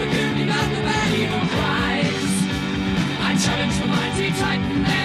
the good, about the bad, even wise. I challenge the mighty titan.